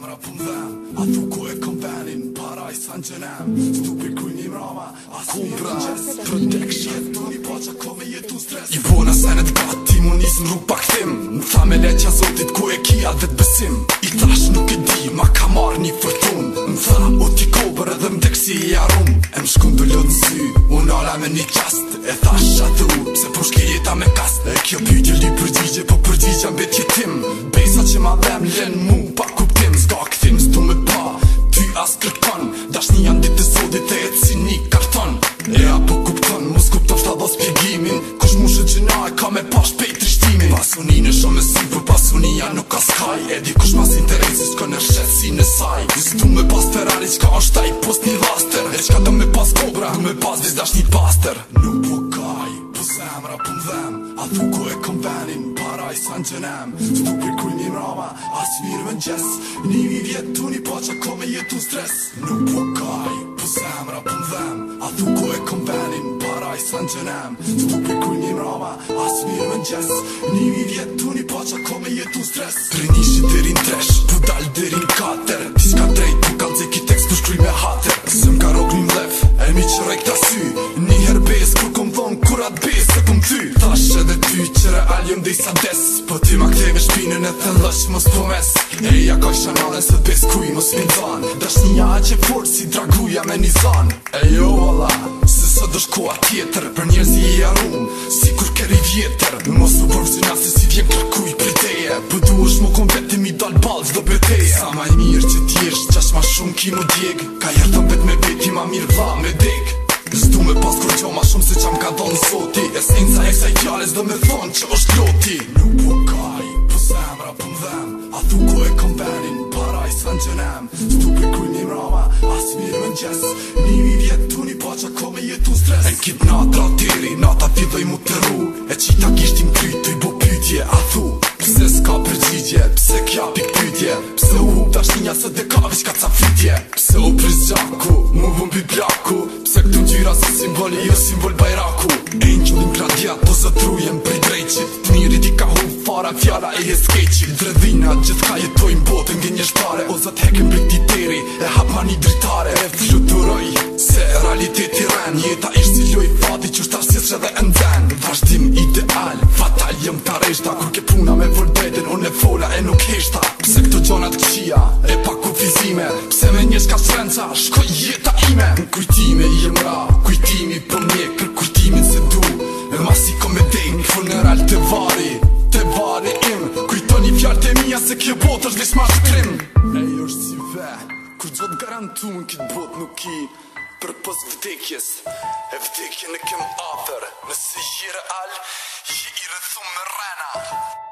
emra pun vem A thu ku e kom venin Para i sa në gjenem Stupi ku një mrama A thu një rëngjes Protek shet Tu një po që kove jetu stres I vona senet pa ti mu nisë në rrug pa këthim Në tha me leqja zotit ku e kia dhe të besim I thash nuk e di ma ka marrë një fërtun Më tha o ti kober edhe më deksi i arum E më shkun të lëtë sy Unë ala me një qast E thash a thu Se për po jeta me kast E kjo pyjtje li përgjigje Po përgjigja mbet jetim Besa që ma dhem len mu si vë pasunia nuk ka skaj E di kush mas interesi S'ka në shqet si në saj Nësë du me pas Ferrari qka është taj post një laster E qka të me pas kobra, du me pas vizda është një paster Nuk po kaj, po zemra po më dhem A thuko e kom venin, para i sa në gjenem Së du për kujmi mrama, as mirë më në gjes Nimi vjetë tu një po që ko me jetu stres Nuk po kaj, po zemra po më dhem A thuko e kom venin, mbaj sën që nëmë Të po për kuj një mrava, asë mirë më njësë Një mi vjetë të një poqa, ko me jetu stres Pre njëshë dërin tresh, pu dalë dërin kater Ti s'ka drejt, pu kanë dhe ki tekst, pu shkruj me hater Sëm ka rog një mlef, e mi që rej këta sy Një herë bes, kur kom thonë, kur atë bes, se kom ty Tash edhe ty, që real jëm dhe i sa des Po ti ma me shpinën e të lësh, mos po mes Eja ka isha nane, se pes kuj, mos mi dhanë Dash një aqe fort, si draguja me një zanë Ejo, Allah Së dështë koha tjetër Për njerëz i arumë Si kur këri vjetër Me mos të përvësin asë si vjen kërkuj për teje Përdu është më kom vetë mi dal balë zdo beteje Sa ma i mirë që t'jesht Qash ma shumë ki më djeg Ka jërë të me beti ma mirë vla me dek Zdu me pas kur qo ma shumë se qam ka donë zoti Esenca e saj fjale me thonë që është loti Nuk po mëngjes Një vjetë të një pacha, që ko me jetu stres E kip na të ratiri, na të fidoj mu të ru E qita kishtim ty të i bo pytje, a thu Pse s'ka përgjigje, pse kja pik pytje Pse u hup të ashtinja së dekavish ka ca fitje Pse u pris gjaku, mu vëmbi pi Pse këtu gjyra si simboli, jo simbol bajraku E një qëllim gradia, po zëtrujem prej drejqit Të një ridi ka hu fara fjara e he skeqi Dredhina gjithka jetojnë botën nge një shpare O zët heke për ti teri e hapa një dritare E fluturoj se realitet i ren Njeta ishtë si loj fati që është arsjesh edhe në zen Vashtim ideal, fatal jëm ka reshta Kur ke puna me vërbeten, unë e fola e nuk heshta Pse këto gjonat këqia e pa kufizime Pse me një shka shrenca, shkoj jeta ime Në kujtimi jëm ra, kujtimi për po mjek Kër kujtimi botë është gjithë marë krim E jo është si ve Kur gjithë garantumë Këtë botë nuk i Për pos vdekjes E vdekje në kem afer Nëse jire al Jire thumë në rena